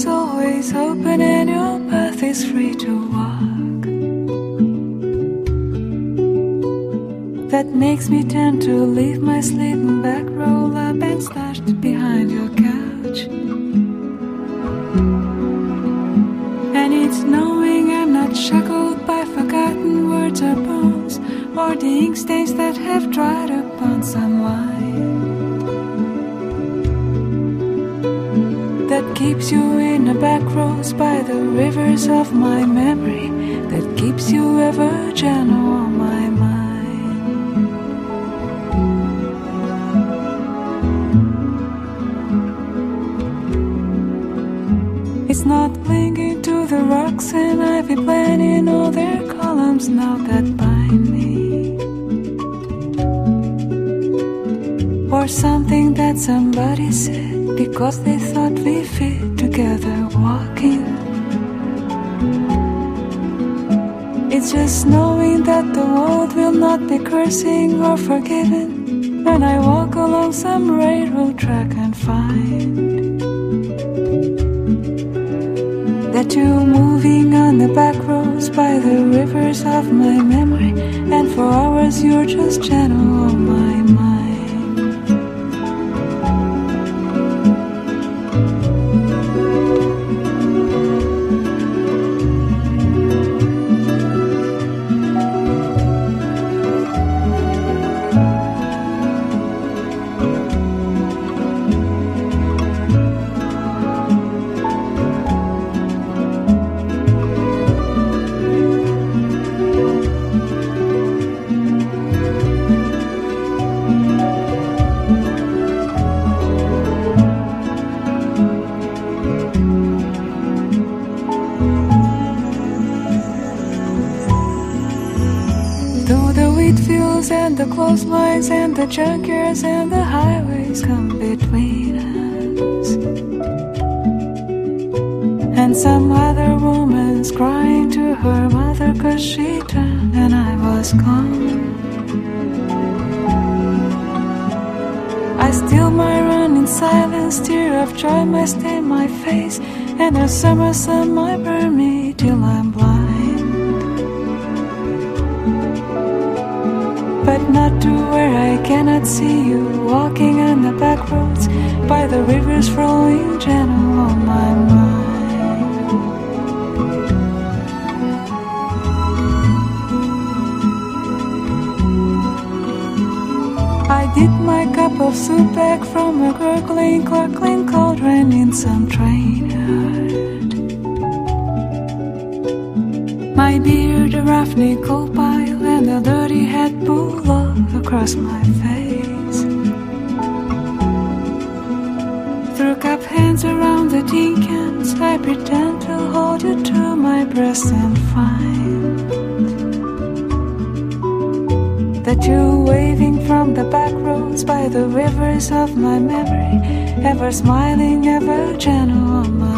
is always open and your path is free to walk. That makes me tend to leave my sleeping bag, roll up and stashed behind your couch. And it's knowing I'm not shackled by forgotten words or bones, or the ink stains that have dried upon some line. That keeps you in the back rows by the rivers of my memory, that keeps you ever gentle on my mind. It's not clinging to the rocks and ivy planting all their columns now that bind me. Or something that somebody said because they thought we fit together walking. It's just knowing that the world will not be cursing or forgiven when I walk along some railroad track and find that you're moving on the back roads by the rivers of my memory, and for hours you're just gentle on my mind. And the clotheslines and the junkyards and the highways come between us. And some other woman's crying to her mother cause she turned and I was gone. I still my run in silence, tear of joy might stain my face, and the summer sun might burn me till I'm blind. But not to where I cannot see you walking on the back roads by the rivers flowing gentle on my mind. I dip my cup of soup back from a gurgling, crackling cauldron in some train. My beard, a rough nickel pile, and a pull up across my face. Through cup hands around the cans, I pretend to hold you to my breast and find that you're waving from the back roads by the rivers of my memory, ever smiling, ever gentle on my